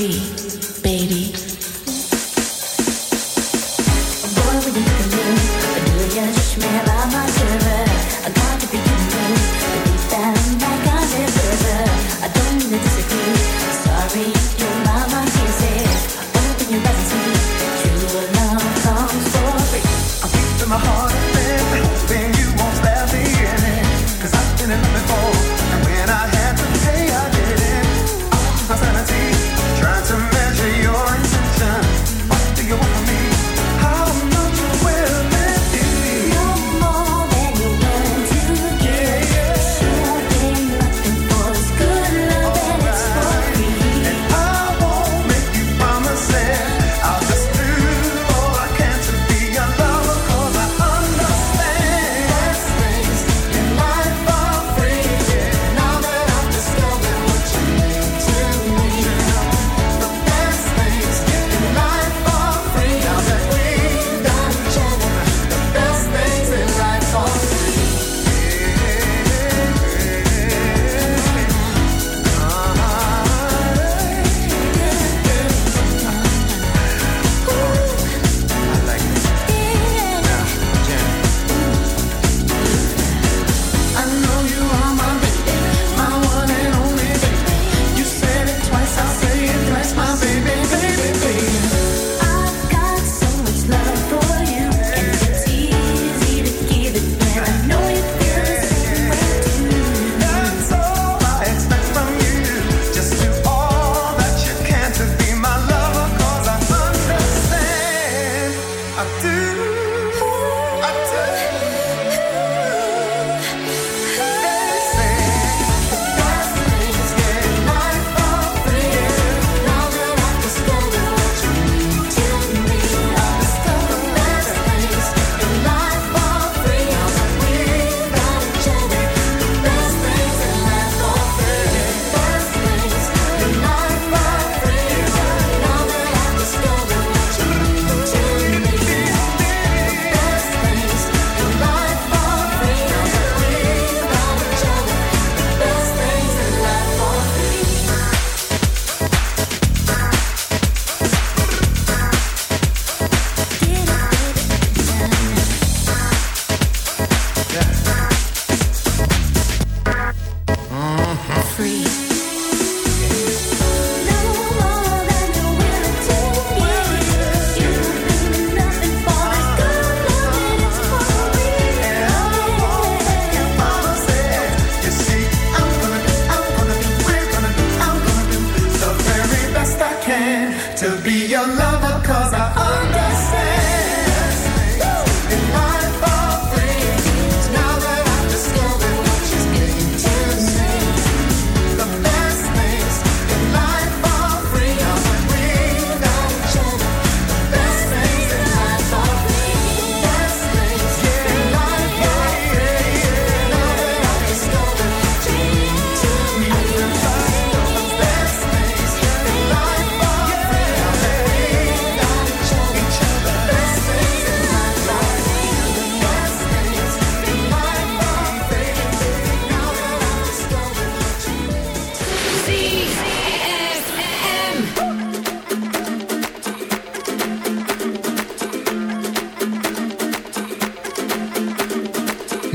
Trying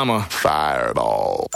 I'm a fireball.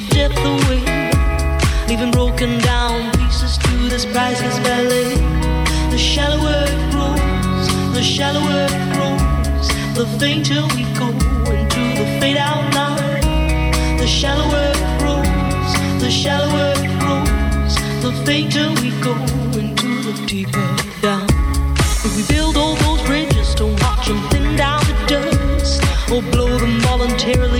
The depth away, leaving broken down pieces to this priceless ballet. The shallower it grows, the shallower it grows, the fainter we go into the fade out line. The shallower it grows, the shallower it grows, the fainter we go into the deeper down. If we build all those bridges to watch them thin down to dust, or blow them voluntarily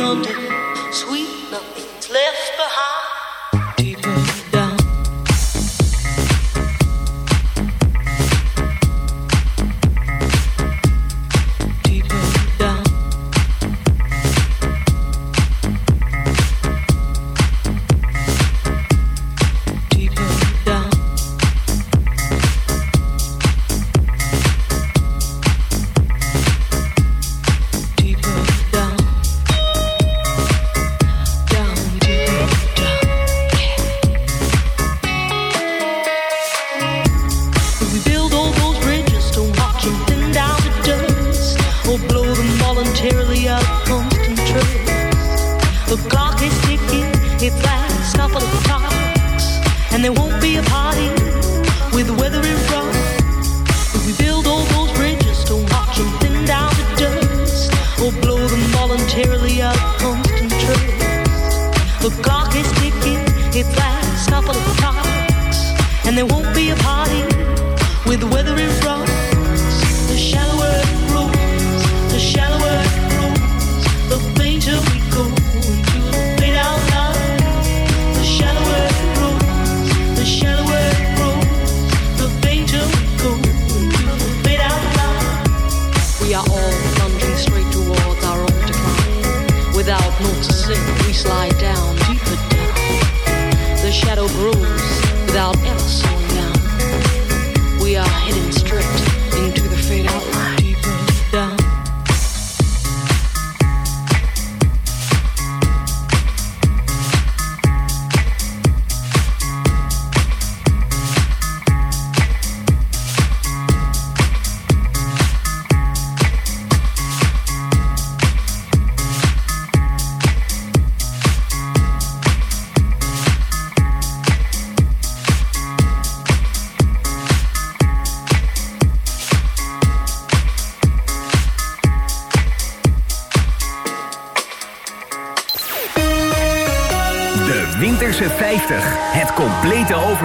we're The clock is ticking, last couple of clocks, and there won't be a party with the weather in front. If we build all those bridges watch them thin down to dust, or blow them voluntarily out of. The clock is ticking, last couple of clocks, and there won't be a party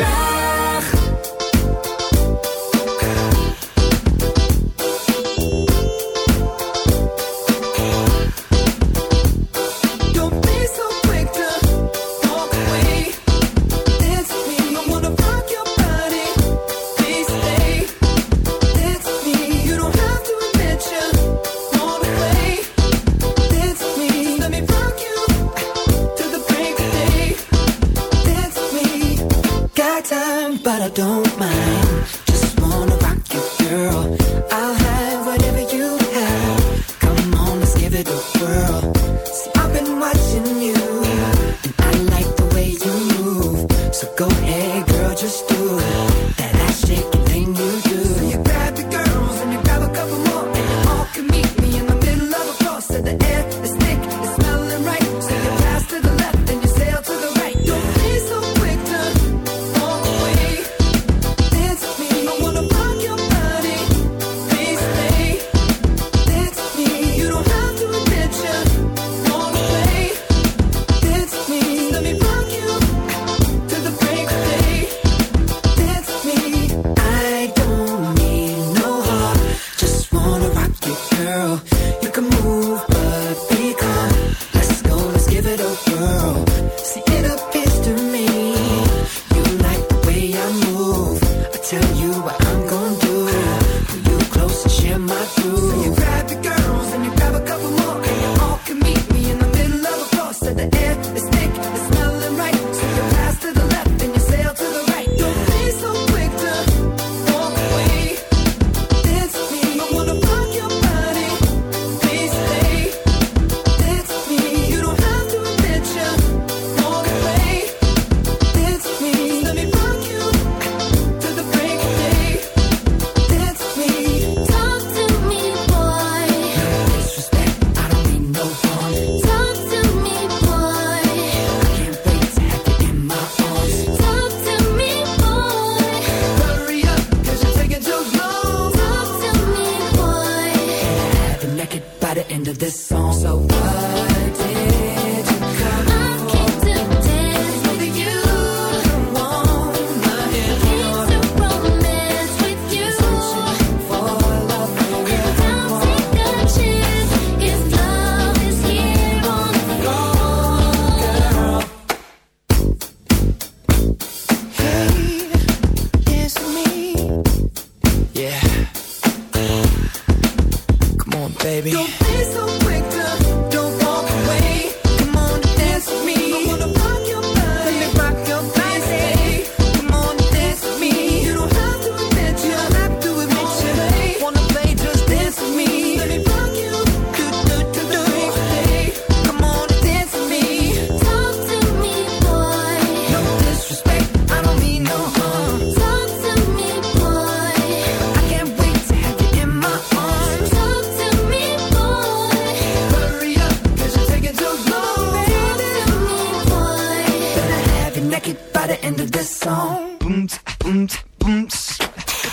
Sun.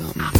something.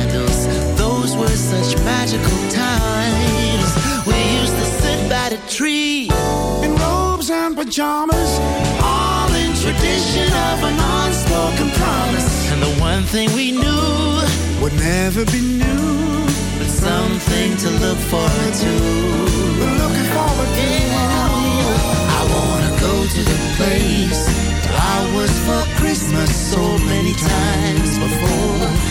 those were such magical times. We used to sit by the tree in robes and pajamas, all in tradition of an unspoken promise. And the one thing we knew would never be new, but something to look forward to. Looking forward to. I wanna go to the place I was for Christmas so many times before.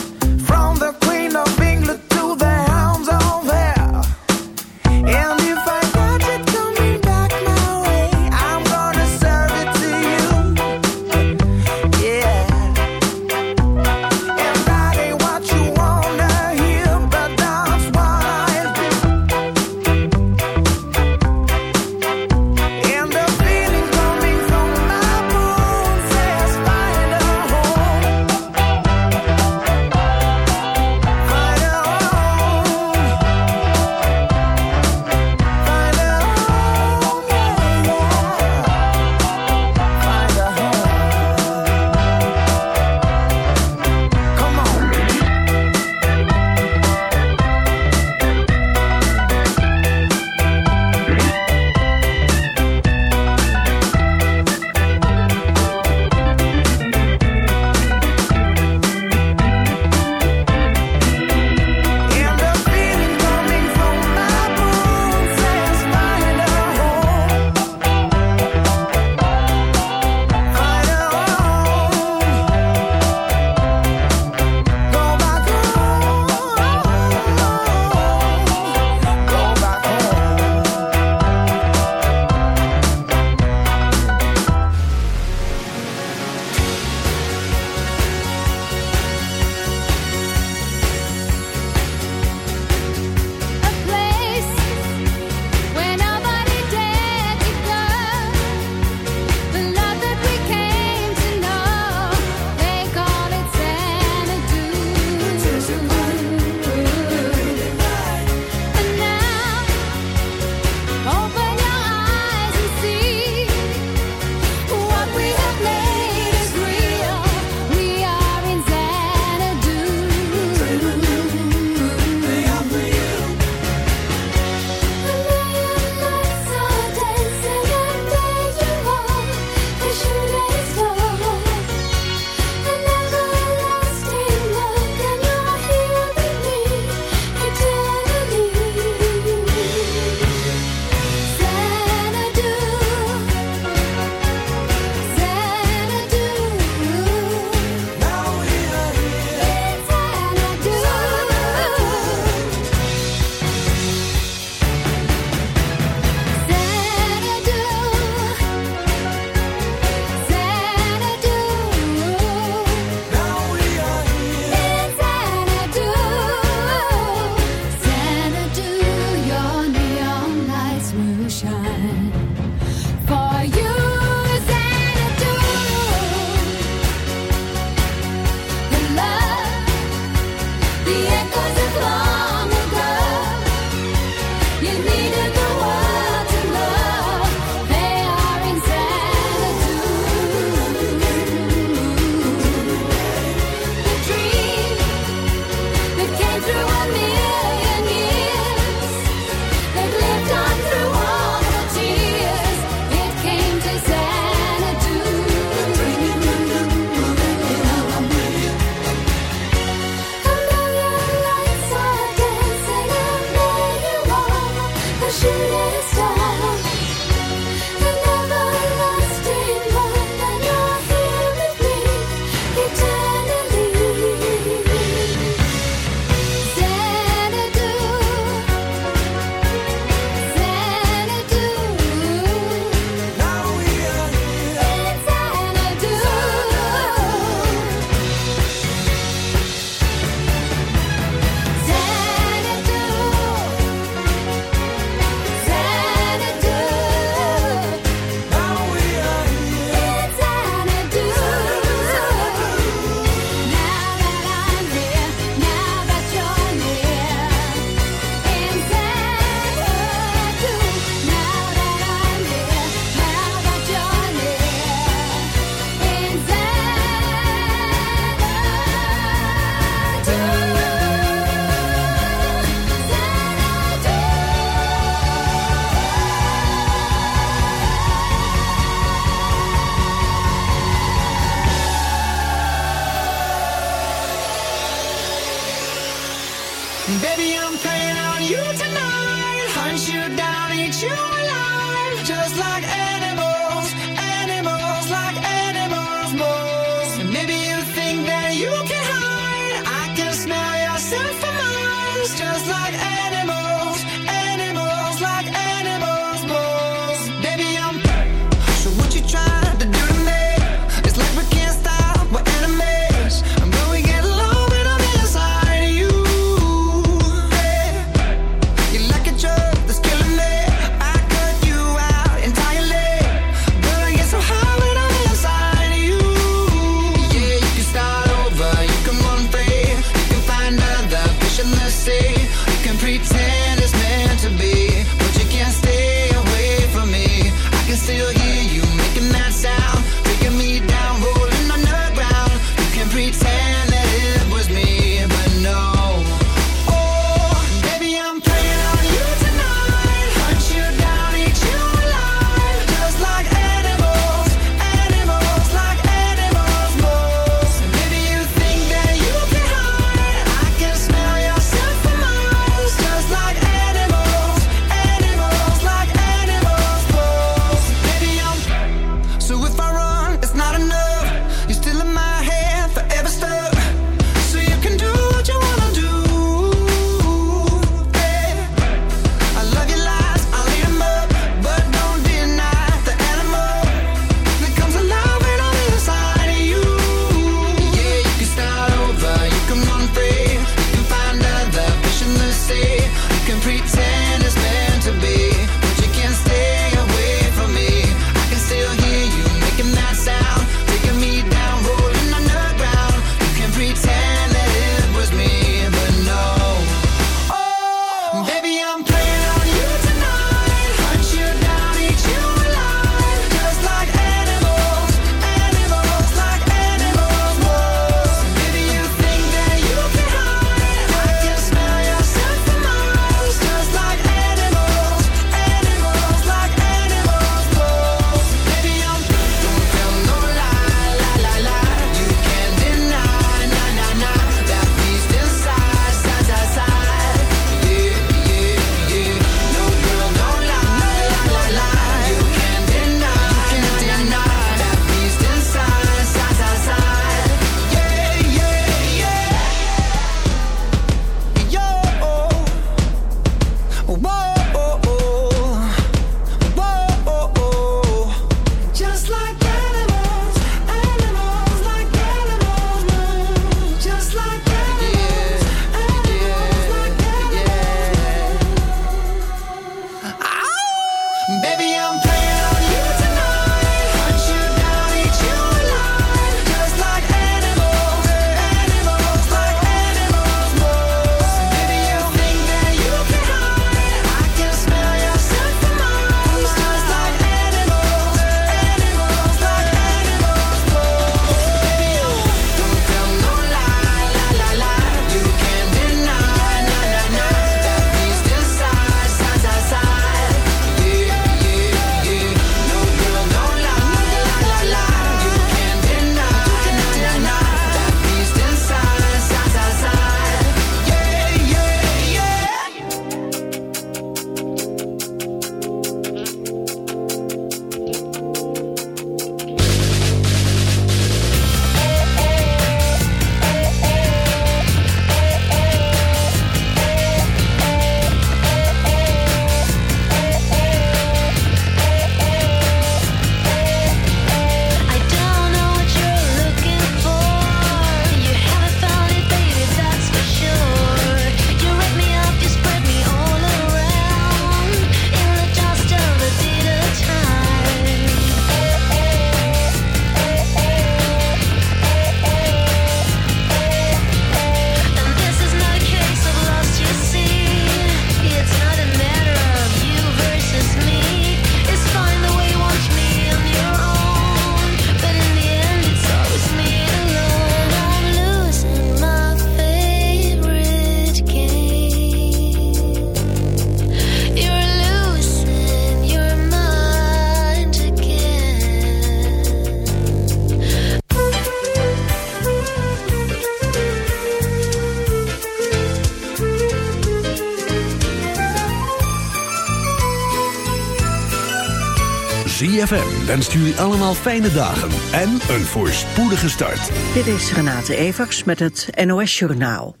Wenst jullie allemaal fijne dagen en een voorspoedige start. Dit is Renate Evers met het NOS Journaal.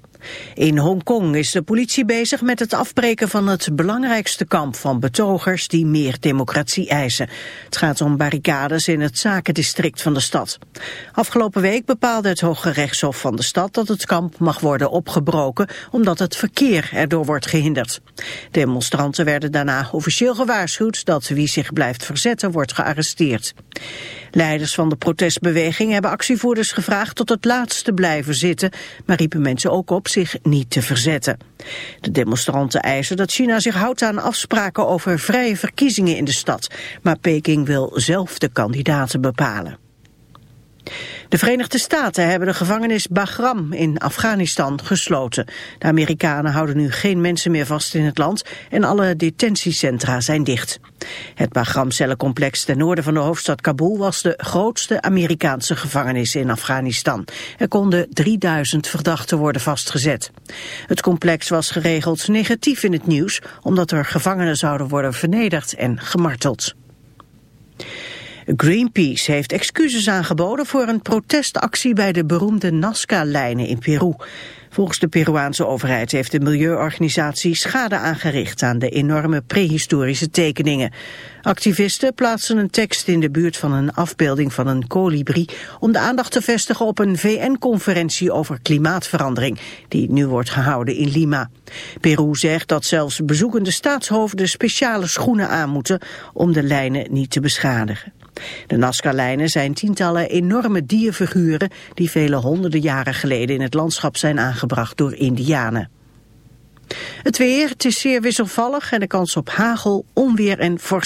In Hongkong is de politie bezig met het afbreken van het belangrijkste kamp van betogers die meer democratie eisen. Het gaat om barricades in het zakendistrict van de stad. Afgelopen week bepaalde het Hoge Rechtshof van de stad dat het kamp mag worden opgebroken omdat het verkeer erdoor wordt gehinderd. Demonstranten werden daarna officieel gewaarschuwd dat wie zich blijft verzetten wordt gearresteerd. Leiders van de protestbeweging hebben actievoerders gevraagd tot het laatst te blijven zitten, maar riepen mensen ook op zich niet te verzetten. De demonstranten eisen dat China zich houdt aan afspraken over vrije verkiezingen in de stad, maar Peking wil zelf de kandidaten bepalen. De Verenigde Staten hebben de gevangenis Bagram in Afghanistan gesloten. De Amerikanen houden nu geen mensen meer vast in het land en alle detentiecentra zijn dicht. Het Bagram-cellencomplex ten noorden van de hoofdstad Kabul was de grootste Amerikaanse gevangenis in Afghanistan. Er konden 3000 verdachten worden vastgezet. Het complex was geregeld negatief in het nieuws omdat er gevangenen zouden worden vernederd en gemarteld. Greenpeace heeft excuses aangeboden voor een protestactie bij de beroemde Nazca-lijnen in Peru. Volgens de Peruaanse overheid heeft de milieuorganisatie schade aangericht aan de enorme prehistorische tekeningen. Activisten plaatsen een tekst in de buurt van een afbeelding van een kolibrie om de aandacht te vestigen op een VN-conferentie over klimaatverandering die nu wordt gehouden in Lima. Peru zegt dat zelfs bezoekende staatshoofden speciale schoenen aan moeten om de lijnen niet te beschadigen. De Nazca-lijnen zijn tientallen enorme dierfiguren die vele honderden jaren geleden in het landschap zijn aangebracht door indianen. Het weer, het is zeer wisselvallig en de kans op hagel, onweer en vorst.